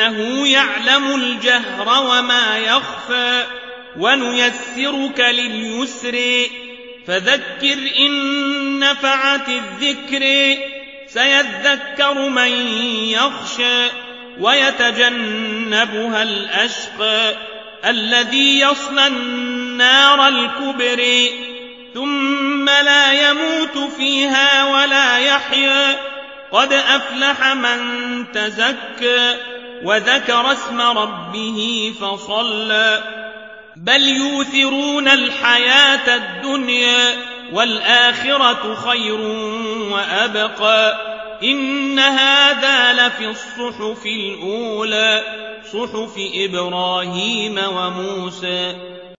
إنه يعلم الجهر وما يخفى ونيسرك لليسر. فذكر إن نفعت الذكر سيذكر من يخشى ويتجنبها الأشقى. الذي يصلى النار الكبري ثم لا يموت فيها ولا يحيا. قد أفلح من تزكى. وذكر اسم ربه فصلى. بل يوثرون الحياة الدنيا والآخرة خير وأبقى. إن هذا لفي الصحف الأولى صحف إبراهيم وموسى.